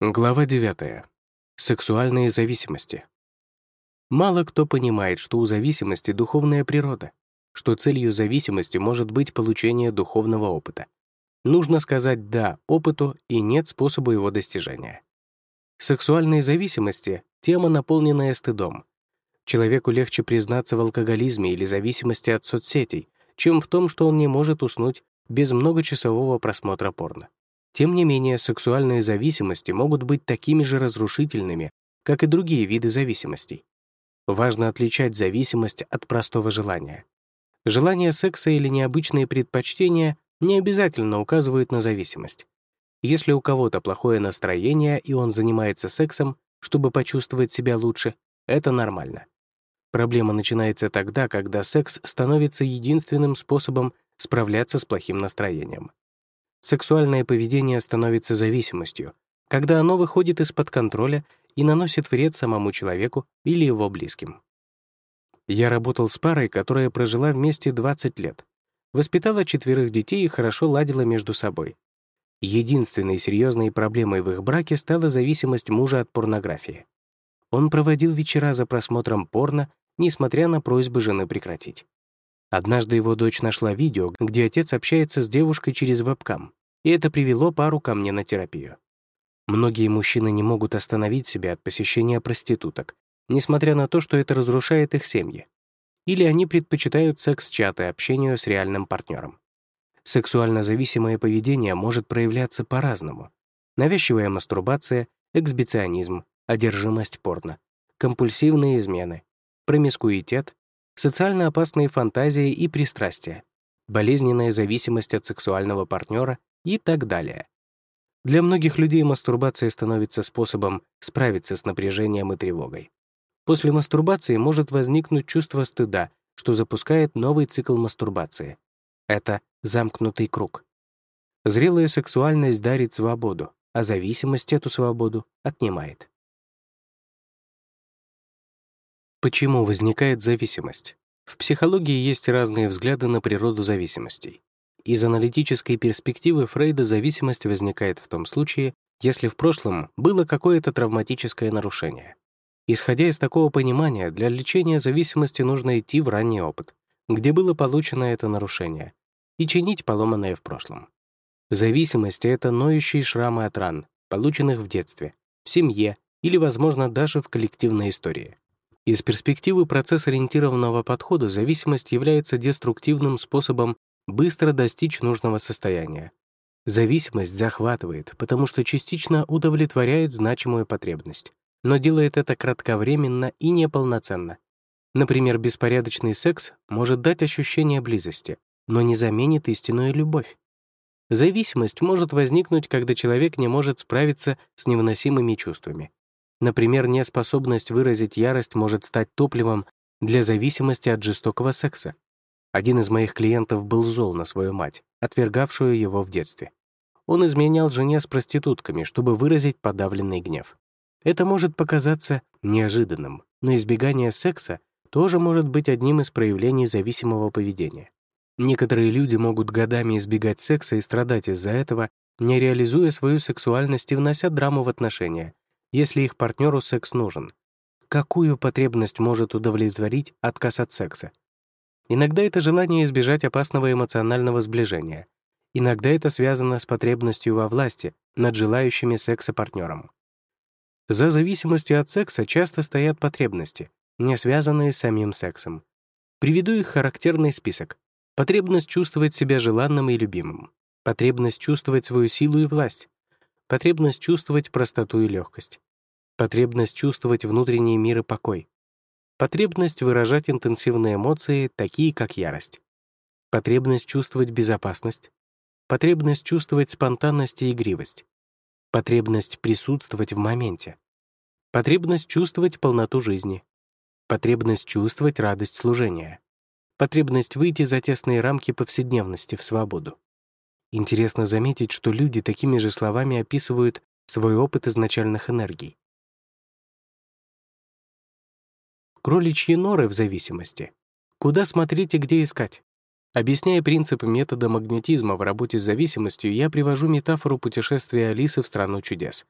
Глава 9. Сексуальные зависимости. Мало кто понимает, что у зависимости духовная природа, что целью зависимости может быть получение духовного опыта. Нужно сказать «да» опыту и «нет» способу его достижения. Сексуальные зависимости — тема, наполненная стыдом. Человеку легче признаться в алкоголизме или зависимости от соцсетей, чем в том, что он не может уснуть без многочасового просмотра порно. Тем не менее, сексуальные зависимости могут быть такими же разрушительными, как и другие виды зависимостей. Важно отличать зависимость от простого желания. Желание секса или необычные предпочтения не обязательно указывают на зависимость. Если у кого-то плохое настроение, и он занимается сексом, чтобы почувствовать себя лучше, это нормально. Проблема начинается тогда, когда секс становится единственным способом справляться с плохим настроением. Сексуальное поведение становится зависимостью, когда оно выходит из-под контроля и наносит вред самому человеку или его близким. Я работал с парой, которая прожила вместе 20 лет, воспитала четверых детей и хорошо ладила между собой. Единственной серьезной проблемой в их браке стала зависимость мужа от порнографии. Он проводил вечера за просмотром порно, несмотря на просьбы жены прекратить. Однажды его дочь нашла видео, где отец общается с девушкой через вебкам, и это привело пару ко мне на терапию. Многие мужчины не могут остановить себя от посещения проституток, несмотря на то, что это разрушает их семьи. Или они предпочитают секс-чаты общению с реальным партнером. Сексуально зависимое поведение может проявляться по-разному. Навязчивая мастурбация, эксбиционизм, одержимость порно, компульсивные измены, промискуитет, социально опасные фантазии и пристрастия, болезненная зависимость от сексуального партнера и так далее. Для многих людей мастурбация становится способом справиться с напряжением и тревогой. После мастурбации может возникнуть чувство стыда, что запускает новый цикл мастурбации. Это замкнутый круг. Зрелая сексуальность дарит свободу, а зависимость эту свободу отнимает. Почему возникает зависимость? В психологии есть разные взгляды на природу зависимостей. Из аналитической перспективы Фрейда зависимость возникает в том случае, если в прошлом было какое-то травматическое нарушение. Исходя из такого понимания, для лечения зависимости нужно идти в ранний опыт, где было получено это нарушение, и чинить поломанное в прошлом. Зависимость — это ноющие шрамы от ран, полученных в детстве, в семье или, возможно, даже в коллективной истории. Из перспективы процесс-ориентированного подхода зависимость является деструктивным способом быстро достичь нужного состояния. Зависимость захватывает, потому что частично удовлетворяет значимую потребность, но делает это кратковременно и неполноценно. Например, беспорядочный секс может дать ощущение близости, но не заменит истинную любовь. Зависимость может возникнуть, когда человек не может справиться с невыносимыми чувствами, Например, неспособность выразить ярость может стать топливом для зависимости от жестокого секса. Один из моих клиентов был зол на свою мать, отвергавшую его в детстве. Он изменял жене с проститутками, чтобы выразить подавленный гнев. Это может показаться неожиданным, но избегание секса тоже может быть одним из проявлений зависимого поведения. Некоторые люди могут годами избегать секса и страдать из-за этого, не реализуя свою сексуальность и внося драму в отношения, если их партнеру секс нужен. Какую потребность может удовлетворить отказ от секса? Иногда это желание избежать опасного эмоционального сближения. Иногда это связано с потребностью во власти над желающими секса партнером. За зависимостью от секса часто стоят потребности, не связанные с самим сексом. Приведу их характерный список. Потребность чувствовать себя желанным и любимым. Потребность чувствовать свою силу и власть потребность чувствовать простоту и легкость, потребность чувствовать внутренний мир и покой, потребность выражать интенсивные эмоции, такие как ярость, потребность чувствовать безопасность, потребность чувствовать спонтанность и игривость, потребность присутствовать в моменте, потребность чувствовать полноту жизни, потребность чувствовать радость служения, потребность выйти за тесные рамки повседневности в свободу. Интересно заметить, что люди такими же словами описывают свой опыт изначальных энергий. Кроличьи норы в зависимости. Куда смотреть и где искать? Объясняя принципы метода магнетизма в работе с зависимостью, я привожу метафору путешествия Алисы в страну чудес.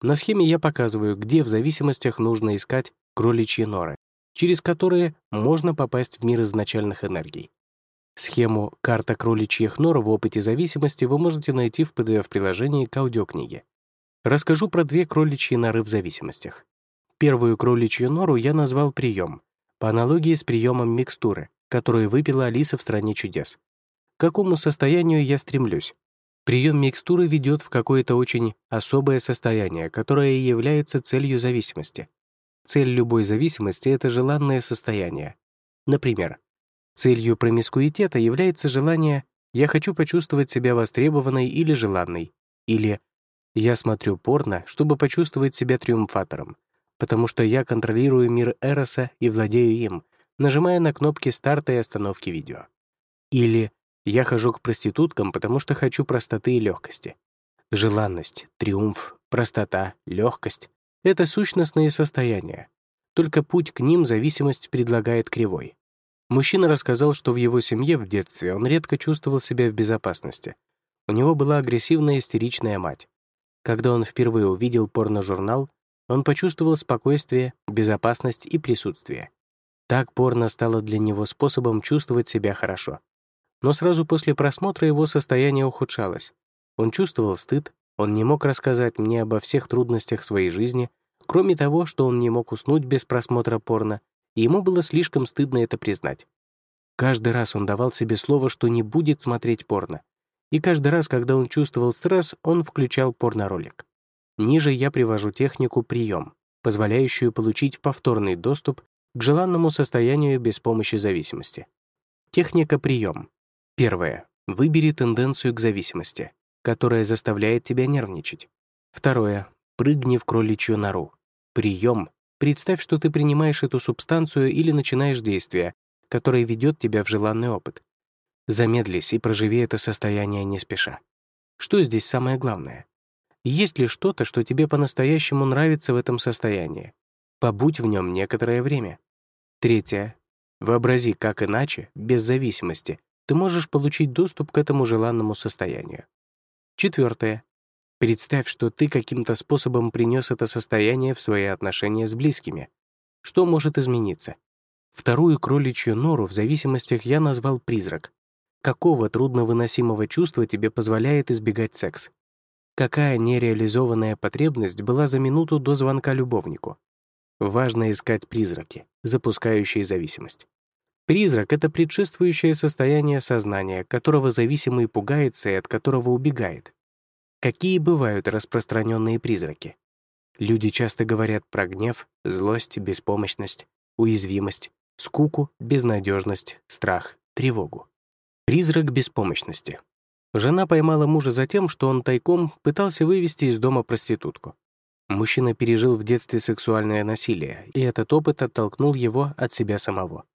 На схеме я показываю, где в зависимостях нужно искать кроличьи норы, через которые можно попасть в мир изначальных энергий. Схему «Карта кроличьих нор в опыте зависимости» вы можете найти в PDF-приложении к аудиокниге. Расскажу про две кроличьи норы в зависимостях. Первую кроличью нору я назвал прием, по аналогии с приемом микстуры, которую выпила Алиса в «Стране чудес». К какому состоянию я стремлюсь? Прием микстуры ведет в какое-то очень особое состояние, которое является целью зависимости. Цель любой зависимости — это желанное состояние. Например, целью промискуитета является желание «я хочу почувствовать себя востребованной или желанной» или «я смотрю порно, чтобы почувствовать себя триумфатором, потому что я контролирую мир Эроса и владею им, нажимая на кнопки старта и остановки видео». Или я хожу к проституткам, потому что хочу простоты и легкости. Желанность, триумф, простота, легкость — это сущностные состояния. Только путь к ним зависимость предлагает кривой. Мужчина рассказал, что в его семье в детстве он редко чувствовал себя в безопасности. У него была агрессивная истеричная мать. Когда он впервые увидел порножурнал, он почувствовал спокойствие, безопасность и присутствие. Так порно стало для него способом чувствовать себя хорошо. Но сразу после просмотра его состояние ухудшалось. Он чувствовал стыд, он не мог рассказать мне обо всех трудностях своей жизни, кроме того, что он не мог уснуть без просмотра порно, и ему было слишком стыдно это признать. Каждый раз он давал себе слово, что не будет смотреть порно. И каждый раз, когда он чувствовал стресс, он включал порноролик. Ниже я привожу технику «прием», позволяющую получить повторный доступ к желанному состоянию без помощи зависимости. Техника «прием» Первое. Выбери тенденцию к зависимости, которая заставляет тебя нервничать. Второе. Прыгни в кроличью нору. Прием. Представь, что ты принимаешь эту субстанцию или начинаешь действие, которое ведет тебя в желанный опыт. Замедлись и проживи это состояние не спеша. Что здесь самое главное? Есть ли что-то, что тебе по-настоящему нравится в этом состоянии? Побудь в нем некоторое время. Третье. Вообрази, как иначе, без зависимости, ты можешь получить доступ к этому желанному состоянию. Четвертое. Представь, что ты каким-то способом принес это состояние в свои отношения с близкими. Что может измениться? Вторую кроличью нору в зависимостях я назвал «призрак». Какого трудновыносимого чувства тебе позволяет избегать секс? Какая нереализованная потребность была за минуту до звонка любовнику? Важно искать призраки, запускающие зависимость. Призрак — это предшествующее состояние сознания, которого зависимый пугается и от которого убегает. Какие бывают распространенные призраки? Люди часто говорят про гнев, злость, беспомощность, уязвимость, скуку, безнадежность, страх, тревогу. Призрак беспомощности. Жена поймала мужа за тем, что он тайком пытался вывести из дома проститутку. Мужчина пережил в детстве сексуальное насилие, и этот опыт оттолкнул его от себя самого.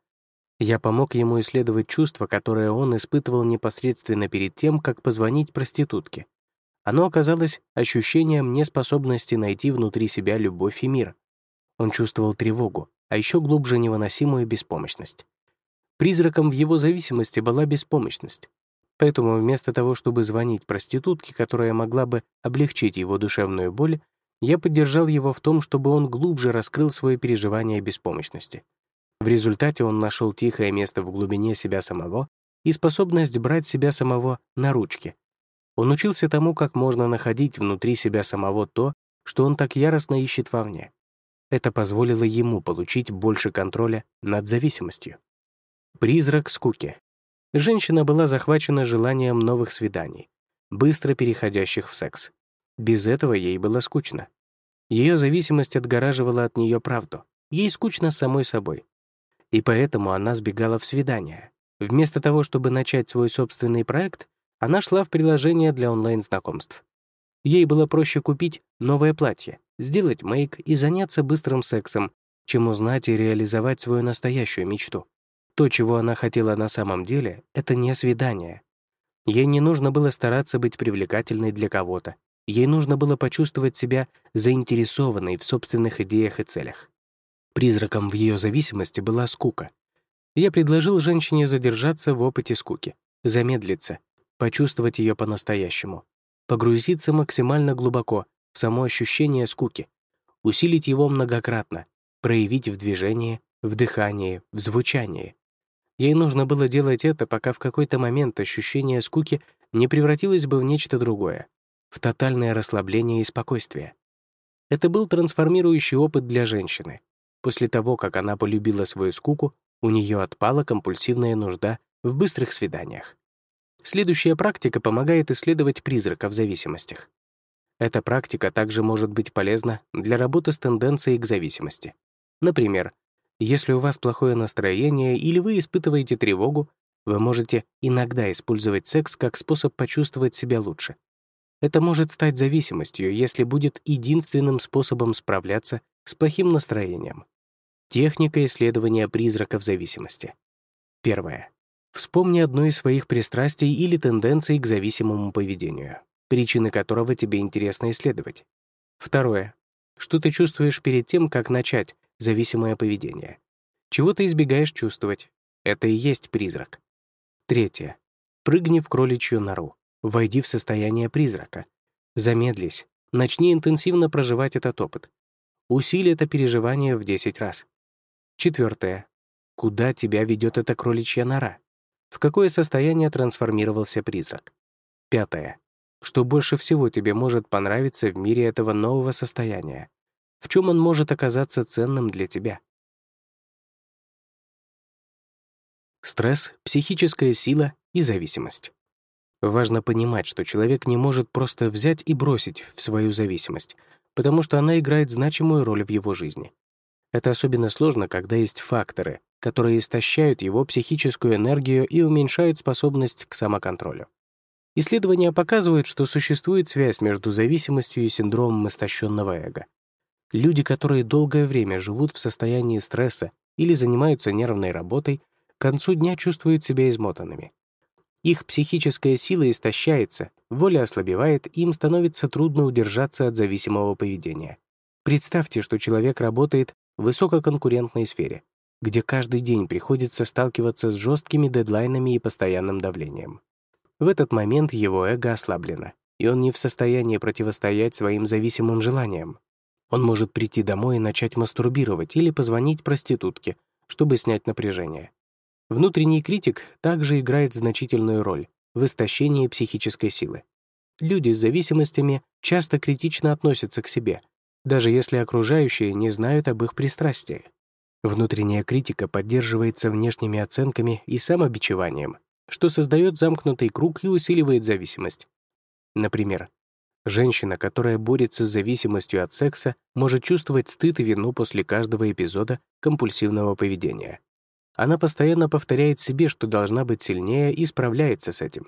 Я помог ему исследовать чувства, которые он испытывал непосредственно перед тем, как позвонить проститутке. Оно оказалось ощущением неспособности найти внутри себя любовь и мир. Он чувствовал тревогу, а еще глубже невыносимую беспомощность. Призраком в его зависимости была беспомощность. Поэтому вместо того, чтобы звонить проститутке, которая могла бы облегчить его душевную боль, я поддержал его в том, чтобы он глубже раскрыл свое переживание беспомощности. В результате он нашел тихое место в глубине себя самого и способность брать себя самого на ручки. Он учился тому, как можно находить внутри себя самого то, что он так яростно ищет вовне. Это позволило ему получить больше контроля над зависимостью. Призрак скуки. Женщина была захвачена желанием новых свиданий, быстро переходящих в секс. Без этого ей было скучно. Ее зависимость отгораживала от нее правду. Ей скучно самой собой и поэтому она сбегала в свидания. Вместо того, чтобы начать свой собственный проект, она шла в приложение для онлайн-знакомств. Ей было проще купить новое платье, сделать мейк и заняться быстрым сексом, чем узнать и реализовать свою настоящую мечту. То, чего она хотела на самом деле, — это не свидание. Ей не нужно было стараться быть привлекательной для кого-то. Ей нужно было почувствовать себя заинтересованной в собственных идеях и целях. Призраком в ее зависимости была скука. Я предложил женщине задержаться в опыте скуки, замедлиться, почувствовать ее по-настоящему, погрузиться максимально глубоко в само ощущение скуки, усилить его многократно, проявить в движении, в дыхании, в звучании. Ей нужно было делать это, пока в какой-то момент ощущение скуки не превратилось бы в нечто другое, в тотальное расслабление и спокойствие. Это был трансформирующий опыт для женщины. После того, как она полюбила свою скуку, у нее отпала компульсивная нужда в быстрых свиданиях. Следующая практика помогает исследовать призрака в зависимостях. Эта практика также может быть полезна для работы с тенденцией к зависимости. Например, если у вас плохое настроение или вы испытываете тревогу, вы можете иногда использовать секс как способ почувствовать себя лучше. Это может стать зависимостью, если будет единственным способом справляться с плохим настроением. Техника исследования призраков зависимости. Первое. Вспомни одно из своих пристрастий или тенденций к зависимому поведению, причины которого тебе интересно исследовать. Второе. Что ты чувствуешь перед тем, как начать зависимое поведение? Чего ты избегаешь чувствовать? Это и есть призрак. Третье. Прыгни в кроличью нору. Войди в состояние призрака. Замедлись. Начни интенсивно проживать этот опыт. Усили это переживание в 10 раз. Четвертое. Куда тебя ведет эта кроличья нора? В какое состояние трансформировался призрак? Пятое. Что больше всего тебе может понравиться в мире этого нового состояния? В чем он может оказаться ценным для тебя? Стресс, психическая сила и зависимость. Важно понимать, что человек не может просто взять и бросить в свою зависимость, потому что она играет значимую роль в его жизни. Это особенно сложно, когда есть факторы, которые истощают его психическую энергию и уменьшают способность к самоконтролю. Исследования показывают, что существует связь между зависимостью и синдромом истощенного эго. Люди, которые долгое время живут в состоянии стресса или занимаются нервной работой, к концу дня чувствуют себя измотанными. Их психическая сила истощается, воля ослабевает, им становится трудно удержаться от зависимого поведения. Представьте, что человек работает высококонкурентной сфере, где каждый день приходится сталкиваться с жесткими дедлайнами и постоянным давлением. В этот момент его эго ослаблено, и он не в состоянии противостоять своим зависимым желаниям. Он может прийти домой и начать мастурбировать или позвонить проститутке, чтобы снять напряжение. Внутренний критик также играет значительную роль в истощении психической силы. Люди с зависимостями часто критично относятся к себе, даже если окружающие не знают об их пристрастии. Внутренняя критика поддерживается внешними оценками и самобичеванием, что создает замкнутый круг и усиливает зависимость. Например, женщина, которая борется с зависимостью от секса, может чувствовать стыд и вину после каждого эпизода компульсивного поведения. Она постоянно повторяет себе, что должна быть сильнее и справляется с этим.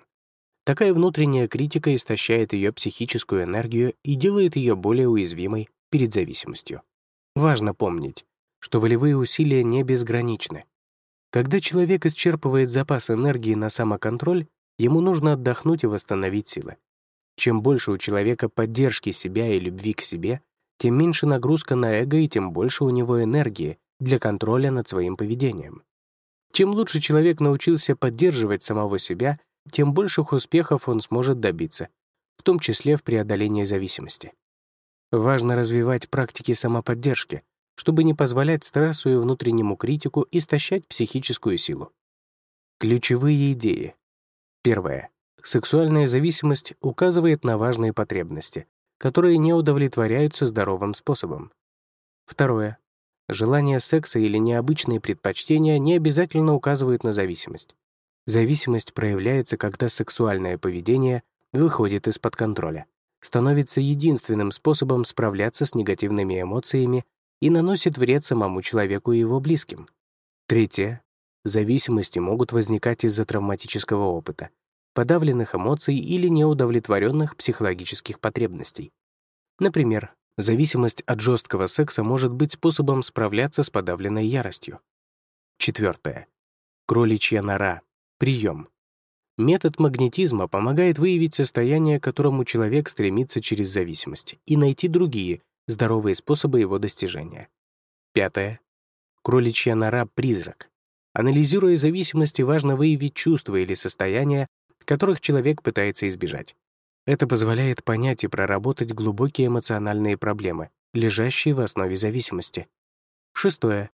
Такая внутренняя критика истощает ее психическую энергию и делает ее более уязвимой перед зависимостью. Важно помнить, что волевые усилия не безграничны. Когда человек исчерпывает запас энергии на самоконтроль, ему нужно отдохнуть и восстановить силы. Чем больше у человека поддержки себя и любви к себе, тем меньше нагрузка на эго и тем больше у него энергии для контроля над своим поведением. Чем лучше человек научился поддерживать самого себя, тем больших успехов он сможет добиться, в том числе в преодолении зависимости. Важно развивать практики самоподдержки, чтобы не позволять стрессу и внутреннему критику истощать психическую силу. Ключевые идеи. Первое. Сексуальная зависимость указывает на важные потребности, которые не удовлетворяются здоровым способом. Второе. Желание секса или необычные предпочтения не обязательно указывают на зависимость. Зависимость проявляется, когда сексуальное поведение выходит из-под контроля, становится единственным способом справляться с негативными эмоциями и наносит вред самому человеку и его близким. Третье. Зависимости могут возникать из-за травматического опыта, подавленных эмоций или неудовлетворенных психологических потребностей. Например, Зависимость от жесткого секса может быть способом справляться с подавленной яростью. Четвертое. Кроличья нора. Прием. Метод магнетизма помогает выявить состояние, к которому человек стремится через зависимость, и найти другие, здоровые способы его достижения. Пятое. Кроличья нора — призрак. Анализируя зависимости, важно выявить чувства или состояния, которых человек пытается избежать. Это позволяет понять и проработать глубокие эмоциональные проблемы, лежащие в основе зависимости. Шестое.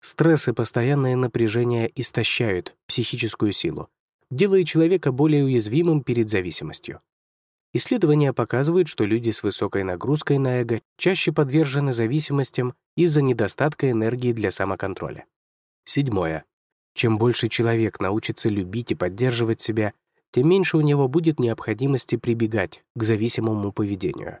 Стресс и постоянное напряжение истощают психическую силу, делая человека более уязвимым перед зависимостью. Исследования показывают, что люди с высокой нагрузкой на эго чаще подвержены зависимостям из-за недостатка энергии для самоконтроля. Седьмое. Чем больше человек научится любить и поддерживать себя, тем меньше у него будет необходимости прибегать к зависимому поведению.